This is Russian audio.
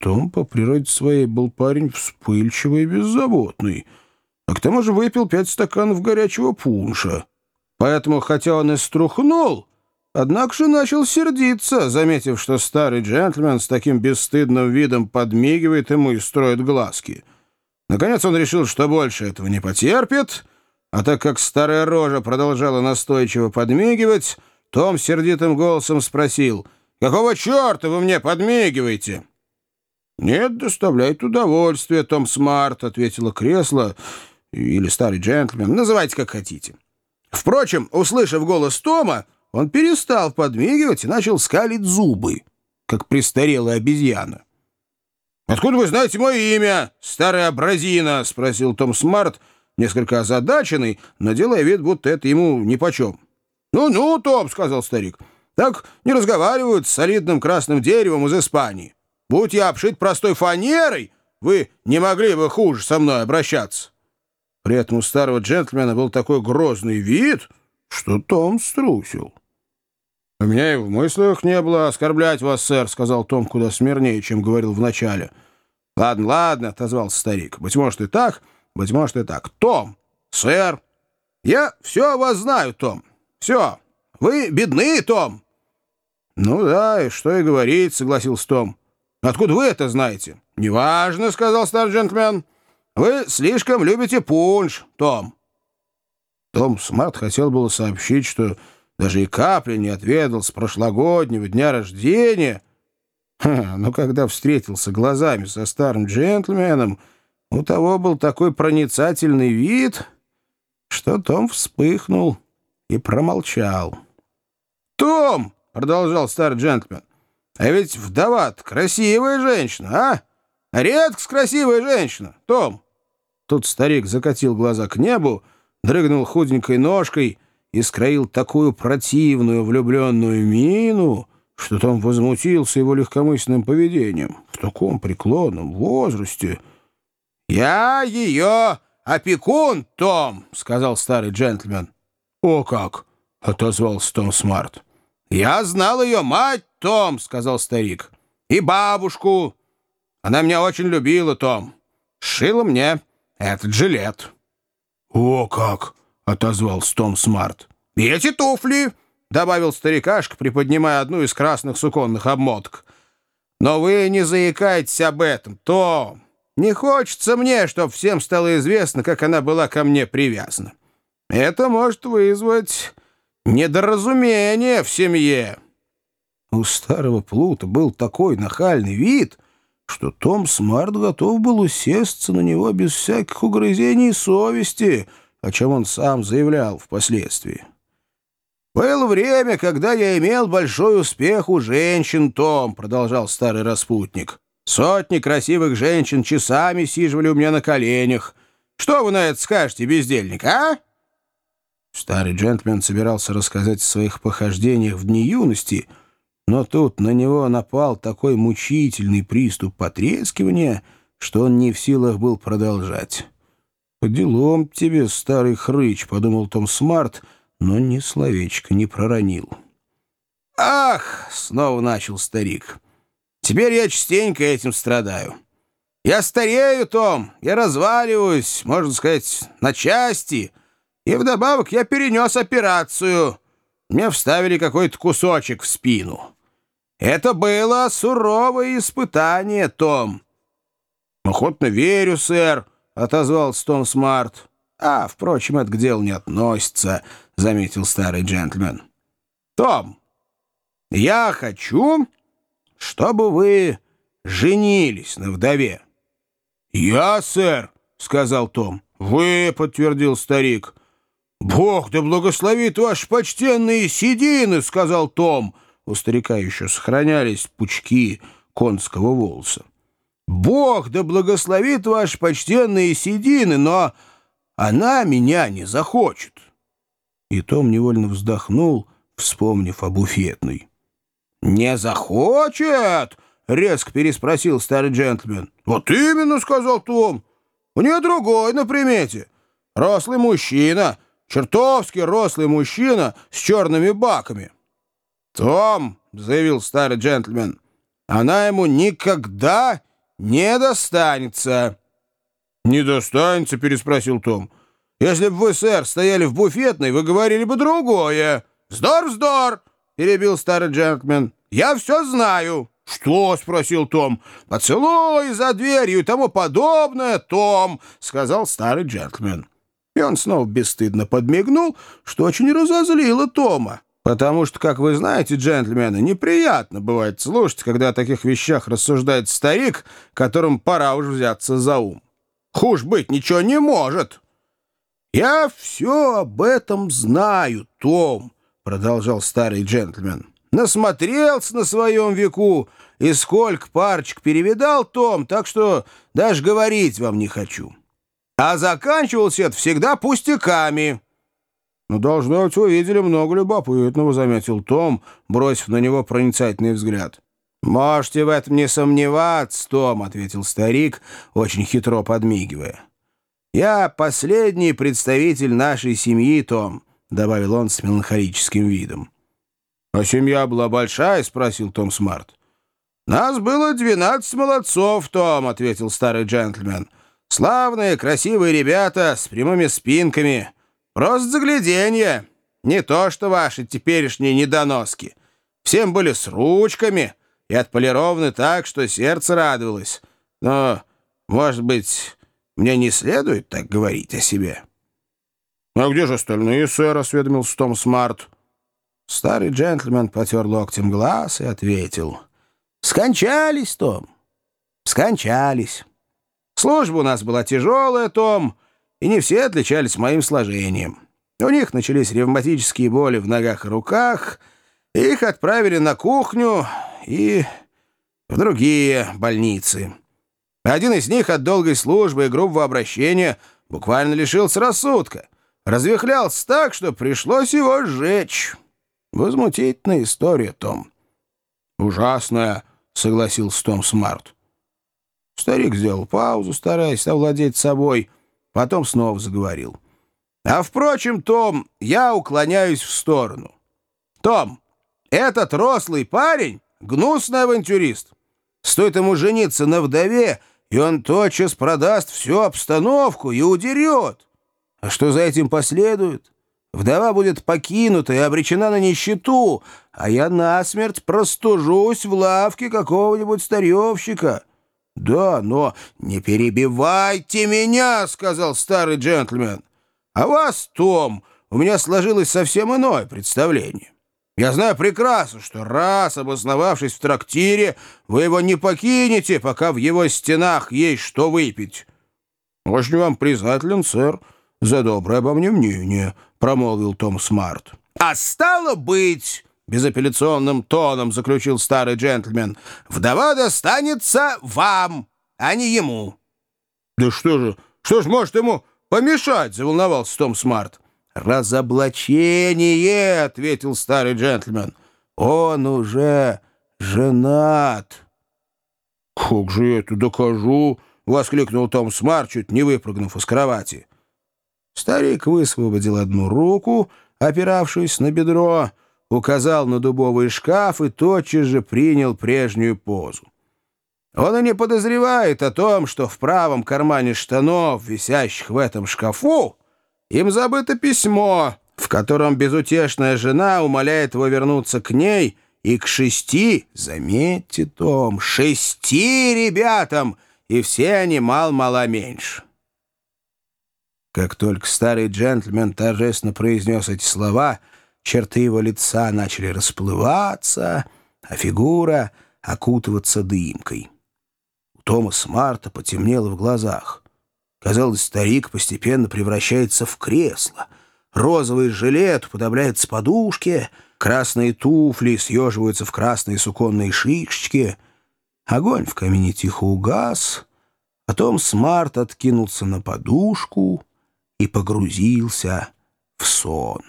Том по природе своей был парень вспыльчивый и беззаботный, а к тому же выпил пять стаканов горячего пунша. Поэтому, хотя он и струхнул, однако же начал сердиться, заметив, что старый джентльмен с таким бесстыдным видом подмигивает ему и строит глазки. Наконец он решил, что больше этого не потерпит, а так как старая рожа продолжала настойчиво подмигивать, том сердитым голосом спросил, «Какого черта вы мне подмигиваете?» «Мне доставляет удовольствие, Том Смарт», — ответила кресло, или старый джентльмен, называйте как хотите. Впрочем, услышав голос Тома, он перестал подмигивать и начал скалить зубы, как престарелая обезьяна. «Откуда вы знаете мое имя, старая образина?» — спросил Том Смарт, несколько озадаченный, но делая вид, будто это ему нипочем. «Ну-ну, Том», — сказал старик, — «так не разговаривают с солидным красным деревом из Испании. Будь я обшит простой фанерой, вы не могли бы хуже со мной обращаться». При этом у старого джентльмена был такой грозный вид, что Том струсил. «У меня и в мыслях не было оскорблять вас, сэр», — сказал Том куда смирнее, чем говорил вначале. «Ладно, ладно», — отозвался старик. «Быть может и так, быть может и так. Том, сэр, я все о вас знаю, Том. Все. Вы бедны, Том». «Ну да, и что и говорить», — согласился Том. «Откуда вы это знаете?» «Неважно», — сказал старый джентльмен. «Вы слишком любите пунш, Том». Том Смарт хотел было сообщить, что даже и капли не отведал с прошлогоднего дня рождения. Но когда встретился глазами со старым джентльменом, у того был такой проницательный вид, что Том вспыхнул и промолчал. «Том!» — продолжал старый джентльмен. «А ведь вдова красивая женщина, а? Редкость красивая женщина, Том!» Тут старик закатил глаза к небу, дрыгнул худенькой ножкой и скроил такую противную влюбленную мину, что Том возмутился его легкомысленным поведением. В таком преклонном возрасте... «Я ее опекун, Том!» — сказал старый джентльмен. «О как!» — отозвался Том Смарт. «Я знал ее мать, Том!» — сказал старик. «И бабушку. Она меня очень любила, Том. Шила мне этот жилет». «О как!» — отозвался Том Смарт. «И эти туфли!» — добавил старикашка, приподнимая одну из красных суконных обмоток. «Но вы не заикайтесь об этом, Том. Не хочется мне, чтобы всем стало известно, как она была ко мне привязана. Это может вызвать недоразумение в семье». У старого плута был такой нахальный вид, что Том Смарт готов был усесться на него без всяких угрызений совести, о чем он сам заявлял впоследствии. «Было время, когда я имел большой успех у женщин, Том», — продолжал старый распутник. «Сотни красивых женщин часами сиживали у меня на коленях. Что вы на это скажете, бездельник, а?» Старый джентльмен собирался рассказать о своих похождениях в дни юности, но тут на него напал такой мучительный приступ потрескивания, что он не в силах был продолжать. «По делам тебе, старый хрыч», — подумал Том Смарт, но ни словечко не проронил. «Ах!» — снова начал старик. «Теперь я частенько этим страдаю. Я старею, Том, я разваливаюсь, можно сказать, на части». И вдобавок я перенес операцию. Мне вставили какой-то кусочек в спину. Это было суровое испытание, Том. «Охотно верю, сэр», — отозвался Том Смарт. «А, впрочем, это к делу не относится», — заметил старый джентльмен. «Том, я хочу, чтобы вы женились на вдове». «Я, сэр», — сказал Том. «Вы», — подтвердил старик. «Бог да благословит ваши почтенные седины!» — сказал Том. У старика еще сохранялись пучки конского волоса. «Бог да благословит ваши почтенные седины, но она меня не захочет!» И Том невольно вздохнул, вспомнив о буфетной. «Не захочет?» — резко переспросил старый джентльмен. «Вот именно!» — сказал Том. «У нее другой на примете. Рослый мужчина» Чертовски рослый мужчина с черными баками. «Том», — заявил старый джентльмен, — «она ему никогда не достанется». «Не достанется?» — переспросил Том. «Если бы вы, сэр, стояли в буфетной, вы говорили бы другое». «Вздор, вздор!» — перебил старый джентльмен. «Я все знаю». «Что?» — спросил Том. «Поцелуй за дверью и тому подобное, Том», — сказал старый джентльмен. И он снова бесстыдно подмигнул, что очень разозлило Тома. Потому что, как вы знаете, джентльмены, неприятно бывает слушать, когда о таких вещах рассуждает старик, которым пора уж взяться за ум. Хуже быть ничего не может. «Я все об этом знаю, Том», — продолжал старый джентльмен. «Насмотрелся на своем веку, и сколько парочек перевидал, Том, так что даже говорить вам не хочу. А заканчивался это всегда пустяками». «Ну, должно быть, вы видели много любопытного», — заметил Том, бросив на него проницательный взгляд. «Можете в этом не сомневаться, Том», — ответил старик, очень хитро подмигивая. «Я последний представитель нашей семьи, Том», — добавил он с меланхолическим видом. «А семья была большая?» — спросил Том Смарт. «Нас было двенадцать молодцов, Том», — ответил старый джентльмен. «Славные, красивые ребята с прямыми спинками». Просто загляденье. Не то, что ваши теперешние недоноски. Всем были с ручками и отполированы так, что сердце радовалось. Но, может быть, мне не следует так говорить о себе?» «А где же остальные, сэр?» — осведомился Том Смарт. Старый джентльмен потер локтем глаз и ответил. «Скончались, Том, скончались. Служба у нас была тяжелая, Том, — и не все отличались моим сложением. У них начались ревматические боли в ногах и руках, их отправили на кухню и в другие больницы. Один из них от долгой службы и грубого обращения буквально лишился рассудка. Развехлялся так, что пришлось его сжечь. Возмутительная история, Том. «Ужасная», — согласился Том Смарт. Старик сделал паузу, стараясь овладеть собой — Потом снова заговорил. «А впрочем, Том, я уклоняюсь в сторону. Том, этот рослый парень — гнусный авантюрист. Стоит ему жениться на вдове, и он тотчас продаст всю обстановку и удерет. А что за этим последует? Вдова будет покинута и обречена на нищету, а я насмерть простужусь в лавке какого-нибудь старьевщика». «Да, но не перебивайте меня», — сказал старый джентльмен. «А вас, Том, у меня сложилось совсем иное представление. Я знаю прекрасно, что раз, обосновавшись в трактире, вы его не покинете, пока в его стенах есть что выпить». «Очень вам признателен, сэр, за доброе обо мне мнение», — промолвил Том Смарт. «А стало быть...» безапелляционным тоном заключил старый джентльмен, «вдова достанется вам, а не ему». «Да что же, что ж может ему помешать?» — заволновался Том Смарт. «Разоблачение!» — ответил старый джентльмен. «Он уже женат». «Как же я это докажу?» — воскликнул Том Смарт, чуть не выпрыгнув из кровати. Старик высвободил одну руку, опиравшись на бедро, — указал на дубовый шкаф и тотчас же принял прежнюю позу. Он и не подозревает о том, что в правом кармане штанов, висящих в этом шкафу, им забыто письмо, в котором безутешная жена умоляет его вернуться к ней и к шести, заметьте, Том, шести ребятам, и все они мал-мала меньше. Как только старый джентльмен торжественно произнес эти слова — черты его лица начали расплываться, а фигура окутываться дымкой. У Томаса Марта потемнело в глазах. Казалось, старик постепенно превращается в кресло. Розовый жилет уподобляется подушке, красные туфли съеживаются в красные суконные шишечки. Огонь в камине тихо угас, а Том Смарт откинулся на подушку и погрузился в сон.